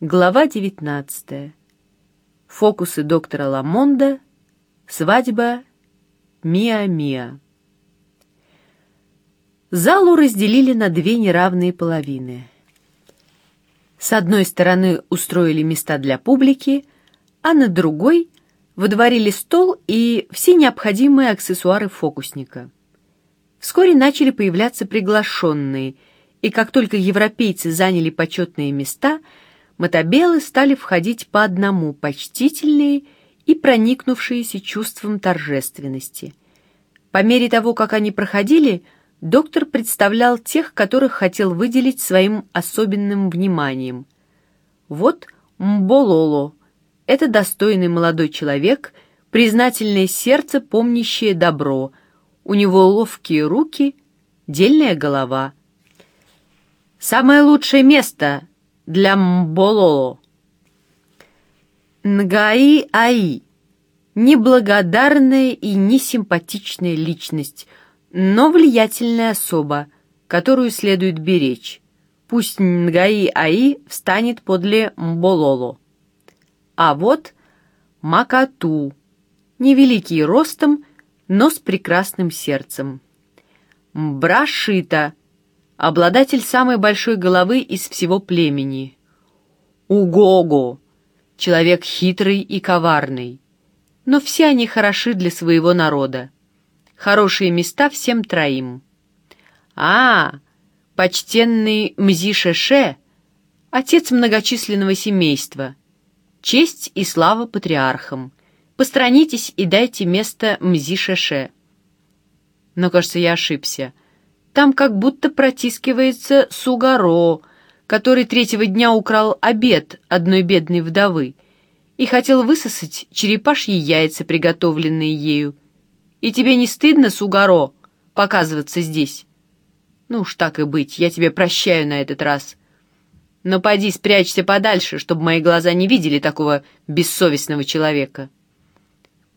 Глава 19. Фокусы доктора Ламонда. Свадьба Миа-Миа. Залу разделили на две неравные половины. С одной стороны устроили места для публики, а на другой выдворили стол и все необходимые аксессуары фокусника. Вскоре начали появляться приглашенные, и как только европейцы заняли почетные места – мотобелы стали входить по одному, почтительные и проникнувшиеся чувством торжественности. По мере того, как они проходили, доктор представлял тех, которых хотел выделить своим особенным вниманием. Вот Мбололо. Это достойный молодой человек, признательное сердце, помнящее добро. У него ловкие руки, дельная голова. «Самое лучшее место для Мбололо. Нгаи-Аи — неблагодарная и несимпатичная личность, но влиятельная особа, которую следует беречь. Пусть Нгаи-Аи встанет подле Мбололо. А вот Макату, невеликий ростом, но с прекрасным сердцем. Мбрашита — обладатель самой большой головы из всего племени. Угого, человек хитрый и коварный. Но все они хороши для своего народа. Хорошие места всем троим. А, почтенный Мзишеше, отец многочисленного семейства. Честь и слава патриархам. Постранитесь и дайте место Мзишеше. Но, кажется, я ошибся. Там как будто протискивается Сугаро, который третьего дня украл обед одной бедной вдовы и хотел высосать черепашьи яйца, приготовленные ею. И тебе не стыдно, Сугаро, показываться здесь? Ну уж так и быть, я тебе прощаю на этот раз. Но поди спрячься подальше, чтобы мои глаза не видели такого бессовестного человека.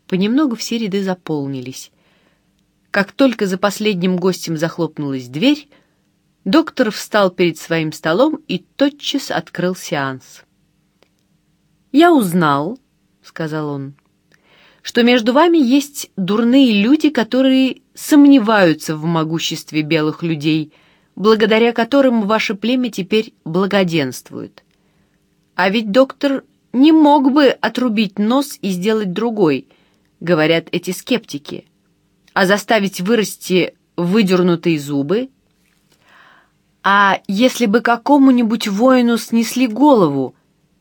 Понемногу все ряды заполнились. Как только за последним гостем захлопнулась дверь, доктор встал перед своим столом и тотчас открыл сеанс. «Я узнал», — сказал он, — «что между вами есть дурные люди, которые сомневаются в могуществе белых людей, благодаря которым ваше племя теперь благоденствует. А ведь доктор не мог бы отрубить нос и сделать другой, говорят эти скептики а заставить вырасти выдернутые зубы? А если бы какому-нибудь воину снесли голову,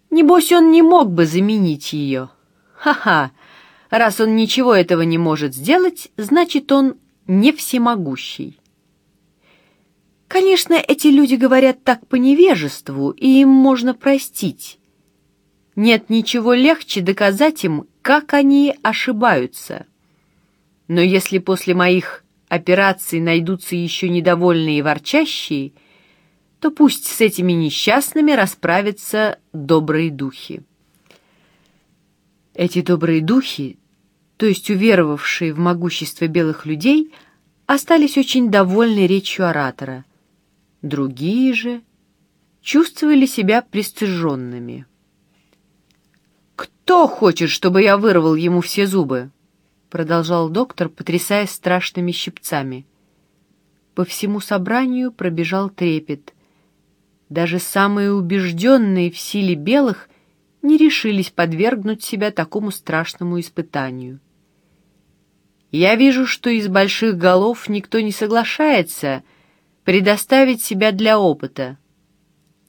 небось он не мог бы заменить ее? Ха-ха! Раз он ничего этого не может сделать, значит, он не всемогущий. Конечно, эти люди говорят так по невежеству, и им можно простить. Нет ничего легче доказать им, как они ошибаются. Но если после моих операций найдутся еще недовольные и ворчащие, то пусть с этими несчастными расправятся добрые духи. Эти добрые духи, то есть уверовавшие в могущество белых людей, остались очень довольны речью оратора. Другие же чувствовали себя пристыженными. «Кто хочет, чтобы я вырвал ему все зубы?» Продолжал доктор, потрясая страшными щипцами. По всему собранию пробежал трепет. Даже самые убежденные в силе белых не решились подвергнуть себя такому страшному испытанию. Я вижу, что из больших голов никто не соглашается предоставить себя для опыта.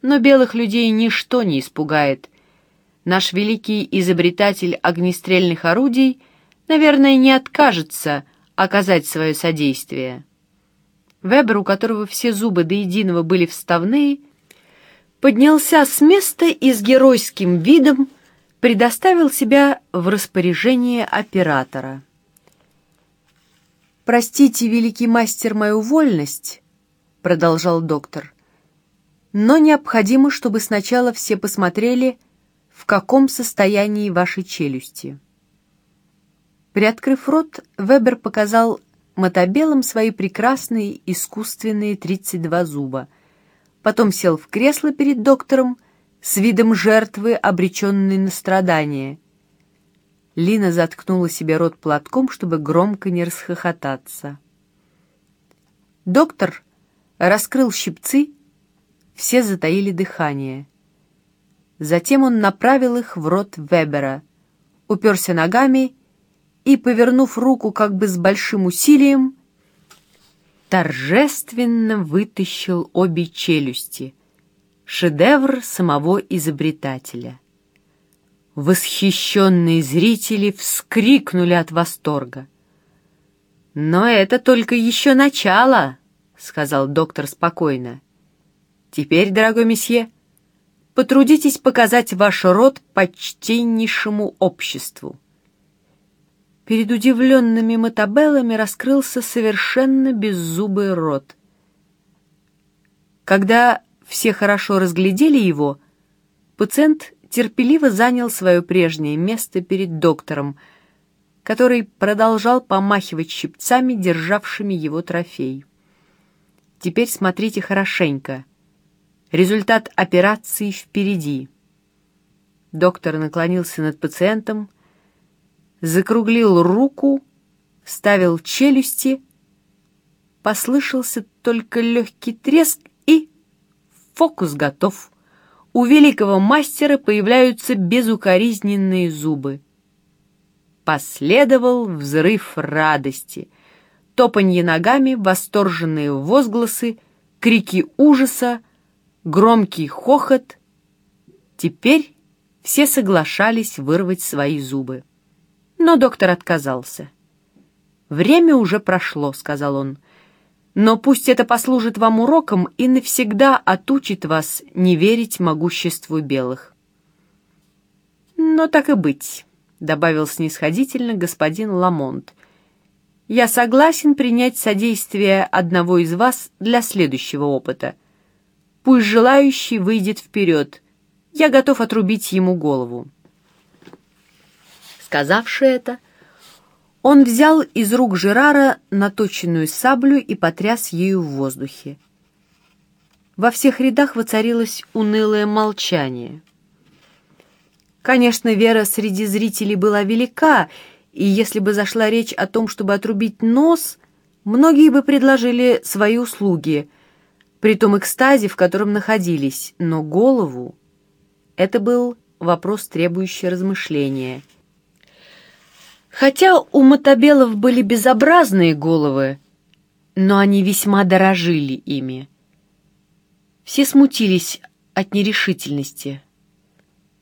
Но белых людей ничто не испугает. Наш великий изобретатель огнестрельных орудий — наверное, не откажется оказать свое содействие. Вебер, у которого все зубы до единого были вставные, поднялся с места и с геройским видом предоставил себя в распоряжение оператора. «Простите, великий мастер, мою вольность», — продолжал доктор, «но необходимо, чтобы сначала все посмотрели, в каком состоянии ваши челюсти». Приоткрыв рот, Вебер показал мотобелам свои прекрасные искусственные 32 зуба. Потом сел в кресло перед доктором, с видом жертвы, обреченной на страдания. Лина заткнула себе рот платком, чтобы громко не расхохотаться. Доктор раскрыл щипцы, все затаили дыхание. Затем он направил их в рот Вебера, уперся ногами и, повернув руку как бы с большим усилием, торжественно вытащил обе челюсти, шедевр самого изобретателя. Восхищенные зрители вскрикнули от восторга. «Но это только еще начало», — сказал доктор спокойно. «Теперь, дорогой месье, потрудитесь показать ваш род почтеннейшему обществу». Перед удивленными мотобеллами раскрылся совершенно беззубый рот. Когда все хорошо разглядели его, пациент терпеливо занял свое прежнее место перед доктором, который продолжал помахивать щипцами, державшими его трофей. Теперь смотрите хорошенько. Результат операции впереди. Доктор наклонился над пациентом, закруглил руку, ставил челюсти, послышался только легкий треск и... Фокус готов. У великого мастера появляются безукоризненные зубы. Последовал взрыв радости. Топанье ногами, восторженные возгласы, крики ужаса, громкий хохот. Теперь все соглашались вырвать свои зубы. Но доктор отказался. «Время уже прошло», — сказал он. «Но пусть это послужит вам уроком и навсегда отучит вас не верить могуществу белых». «Но так и быть», — добавил снисходительно господин Ламонт. «Я согласен принять содействие одного из вас для следующего опыта. Пусть желающий выйдет вперед. Я готов отрубить ему голову». Сказавши это, он взял из рук Жерара наточенную саблю и потряс ею в воздухе. Во всех рядах воцарилось унылое молчание. Конечно, вера среди зрителей была велика, и если бы зашла речь о том, чтобы отрубить нос, многие бы предложили свои услуги, при том экстазе, в котором находились, но голову — это был вопрос, требующий размышления — Хотя у мотобелов были безобразные головы, но они весьма дорожили ими. Все смутились от нерешительности.